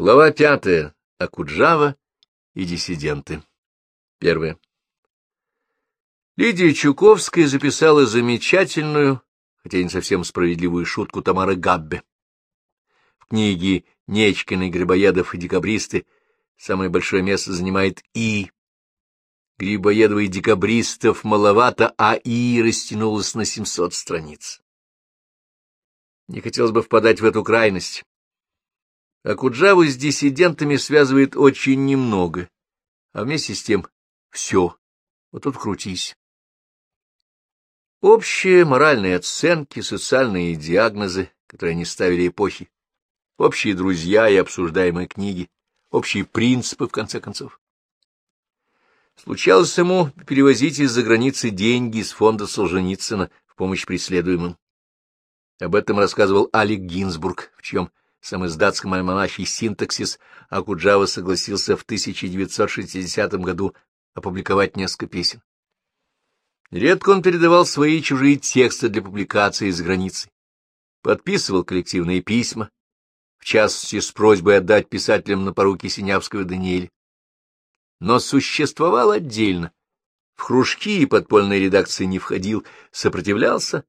Глава пятая. Акуджава и диссиденты. Первое. Лидия Чуковская записала замечательную, хотя не совсем справедливую шутку Тамары Габбе. В книге Нечкина, Грибоедов и Декабристы самое большое место занимает «и». Грибоедова и декабристов маловато, а «и» растянулось на 700 страниц. Не хотелось бы впадать в эту крайность. А Куджаву с диссидентами связывает очень немного, а вместе с тем все. Вот тут крутись. Общие моральные оценки, социальные диагнозы, которые они ставили эпохи, общие друзья и обсуждаемые книги, общие принципы, в конце концов. Случалось ему перевозить из-за границы деньги из фонда Солженицына в помощь преследуемым. Об этом рассказывал Алик Гинзбург, в чьем самоиздатском альманахе «Синтаксис» Акуджава согласился в 1960 году опубликовать несколько песен. Редко он передавал свои чужие тексты для публикации из границы, подписывал коллективные письма, в частности с просьбой отдать писателям на поруки Синявского Даниэля. Но существовал отдельно, в кружки и подпольной редакции не входил, сопротивлялся,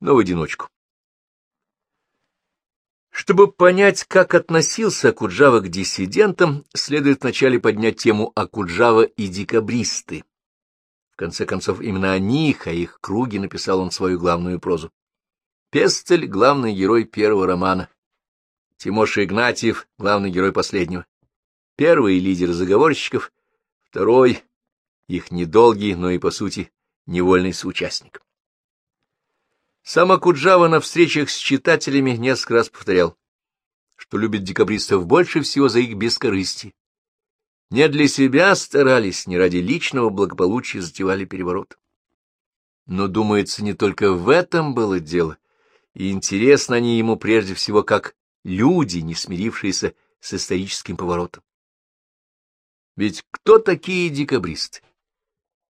но в одиночку. Чтобы понять, как относился Акуджава к диссидентам, следует вначале поднять тему Акуджава и декабристы. В конце концов, именно о них, о их круге написал он свою главную прозу. Пестель — главный герой первого романа. Тимоша Игнатьев — главный герой последнего. Первый — лидер заговорщиков, второй — их недолгий, но и, по сути, невольный соучастник. Сам Акуджава на встречах с читателями несколько раз повторял, что любит декабристов больше всего за их бескорыстие. Не для себя старались, не ради личного благополучия затевали переворот. Но, думается, не только в этом было дело, и интересны они ему прежде всего как люди, не смирившиеся с историческим поворотом. Ведь кто такие декабристы?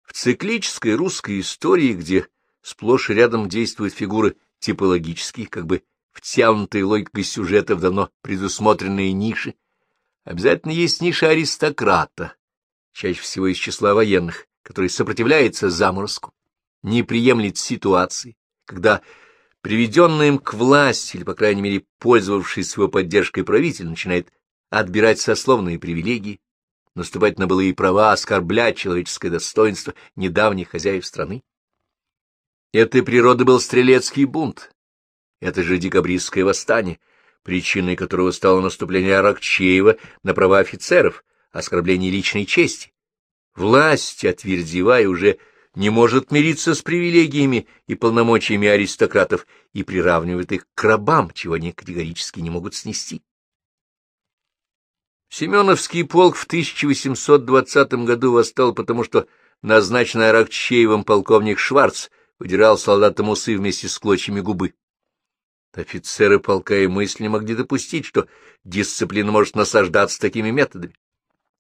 В циклической русской истории, где Сплошь и рядом действуют фигуры типологические, как бы втянутые логикой сюжета в давно предусмотренные ниши. Обязательно есть ниша аристократа, чаще всего из числа военных, который сопротивляется заморозку, не приемлет ситуации, когда приведенный им к власти, или, по крайней мере, пользовавшийся его поддержкой правитель, начинает отбирать сословные привилегии, наступать на былые права, оскорблять человеческое достоинство недавних хозяев страны. Этой природы был стрелецкий бунт. Это же декабристское восстание, причиной которого стало наступление Аракчеева на права офицеров, оскорбление личной чести. Власть, отвердевая, уже не может мириться с привилегиями и полномочиями аристократов и приравнивает их к рабам, чего они категорически не могут снести. Семеновский полк в 1820 году восстал потому, что назначенный Аракчеевым полковник Шварц — выдирал солдатам усы вместе с клочьями губы. Офицеры полка и мысли не могли допустить, что дисциплина может насаждаться такими методами.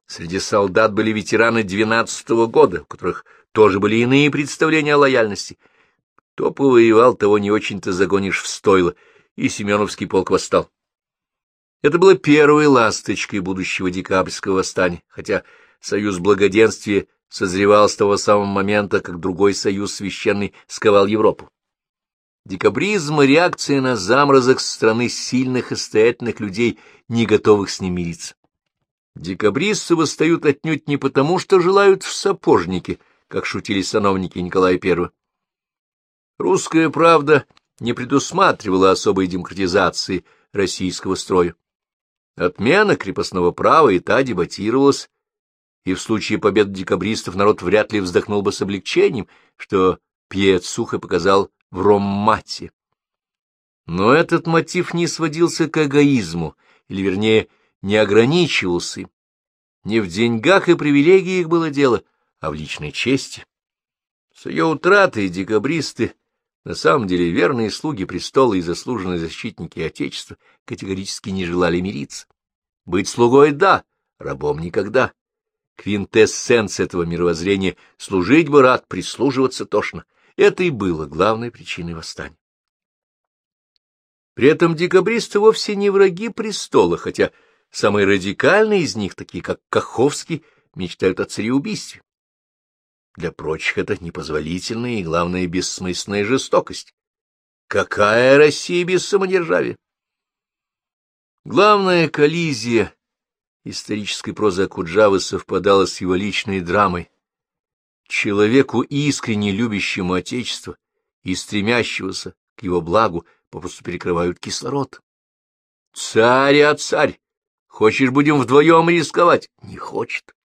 Среди солдат были ветераны двенадцатого года, у которых тоже были иные представления о лояльности. Кто повоевал, того не очень-то загонишь в стойло, и Семеновский полк восстал. Это было первой ласточкой будущего декабрьского восстания, хотя союз благоденствия созревал с того самого момента, как другой союз священный сковал Европу. Декабризм и реакция на заморозок со стороны сильных и стоятельных людей, не готовых с ним мириться. Декабристы восстают отнюдь не потому, что желают в сапожнике, как шутили сановники Николая I. Русская правда не предусматривала особой демократизации российского строя. Отмена крепостного права и та дебатировалась и в случае побед декабристов народ вряд ли вздохнул бы с облегчением, что Пьет сухо показал в Роммате. Но этот мотив не сводился к эгоизму, или, вернее, не ограничивался. Не в деньгах и привилегиях было дело, а в личной чести. С ее утратой декабристы, на самом деле верные слуги престола и заслуженные защитники Отечества, категорически не желали мириться. Быть слугой — да, рабом — никогда квинтэссенция этого мировоззрения, служить бы рад, прислуживаться тошно. Это и было главной причиной восстания. При этом декабристы вовсе не враги престола, хотя Самые радикальные из них, такие как Каховский, мечтают о цареубийстве. Для прочих это непозволительная и, главное, бессмысленная жестокость. Какая Россия без самодержавия? Главная коллизия исторической прозы Акуджавы совпадала с его личной драмой. Человеку, искренне любящему Отечество и стремящегося к его благу, попросту перекрывают кислород. Царь, а царь! Хочешь, будем вдвоем рисковать? Не хочет.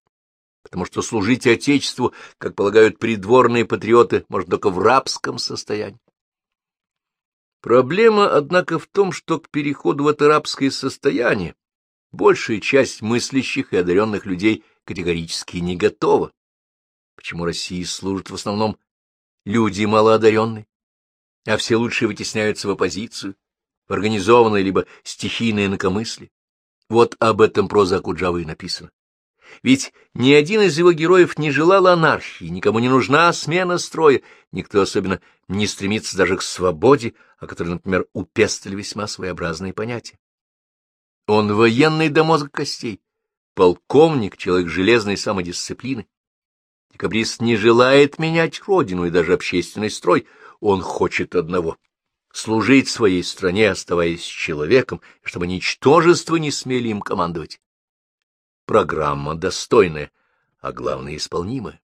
Потому что служить Отечеству, как полагают придворные патриоты, можно только в рабском состоянии. Проблема, однако, в том, что к переходу в это рабское состояние большая часть мыслящих и одаренных людей категорически не готова. Почему России служат в основном люди малоодаренные, а все лучшие вытесняются в оппозицию, в организованное либо стихийное инакомыслие? Вот об этом проза Акуджавы и написана. Ведь ни один из его героев не желал анархии, никому не нужна смена строя, никто особенно не стремится даже к свободе, о которой, например, у Пестеля весьма своеобразные понятия. Он военный до мозга костей, полковник, человек железной самодисциплины. Декабрист не желает менять родину и даже общественный строй, он хочет одного — служить своей стране, оставаясь человеком, чтобы ничтожество не смели им командовать. Программа достойная, а главное — исполнимая.